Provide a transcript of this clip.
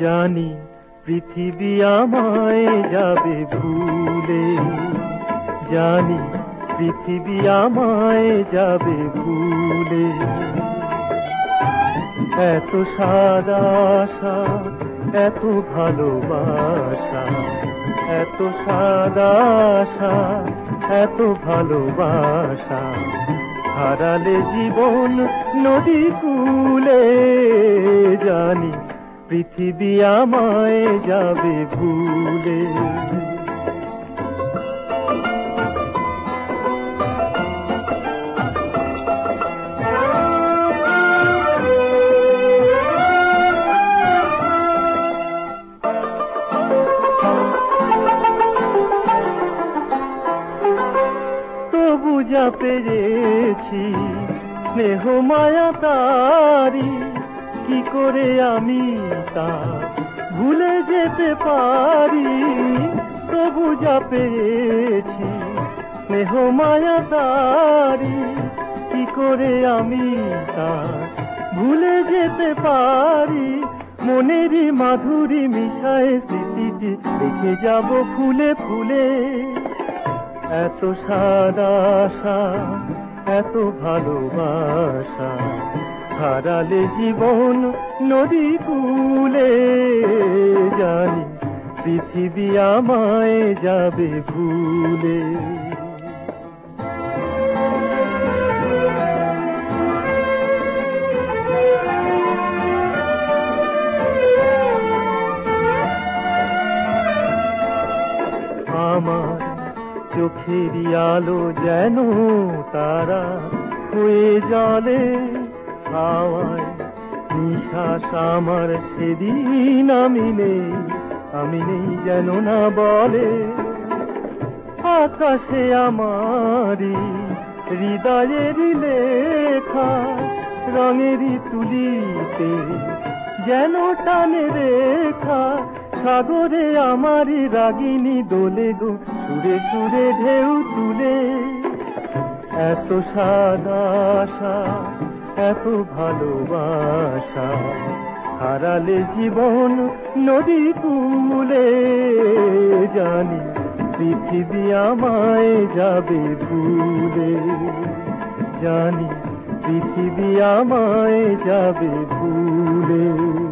জানি পৃথিবী আমায় যাবে ভুলে। জানি পৃথিবী আমায় যাবে ভুলে। এত সাদা আশা, এত ভালোবাসা, এত সাদা আশা, এত ভালোবাসা, হারালে জীবন নদী কুলে। জানি পৃথিবী আমায় যাবে ভুলে। তবু পেরেছি স্নেহ মায়া তারি কি করে আমি তা ভুলে যেতে পারি? তবু যা পেয়েছি, স্নেহ মায়া তারি, কি করে আমি তা ভুলে যেতে পারি? মনেরই মাধুরী মিশায় স্মৃতিটি রেখে যাব ফুলে ফুলে। এত সাদা আশা এত ভালোবাসা হারালে জীবন নদী কুলে জানি পৃথিবী আমায় যাবে ভুলে। আমার চোখেরই আলো যেন তারা হয়ে জলে হাওয়ায়। নিঃশ্বাস আমার সেদিন আমি নেই আমি নেই যেন না বলে। আকাশে আমারি হৃদয়ের লেখা রঙেরই তুলিতে যেন টানে রেখা সাগরে আমারই রাগিনী দোলে গো, সুরে সুরে ঢেউ তুলে। এত সাদা আশা, এত ভালোবাসা, হারালে জীবন নদী কুলে জানি পৃথিবী আমায় যাবে ভুলে। জানি পৃথিবী আমায় যাবে ভুলে।